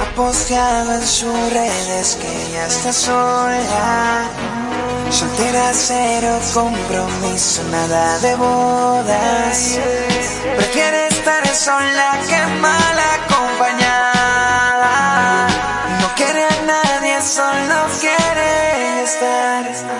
Ha posteado en sus redes que ya está sola. Soltera cero compromiso, nada de bodas. Prefiere estar sola que mal quiere estar.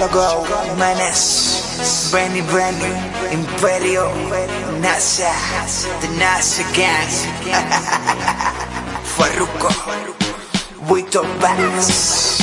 Musicólogo, Menes, Benny Benny, Imperio, NASA, The NASA Gang, Farruko, Buito Bass.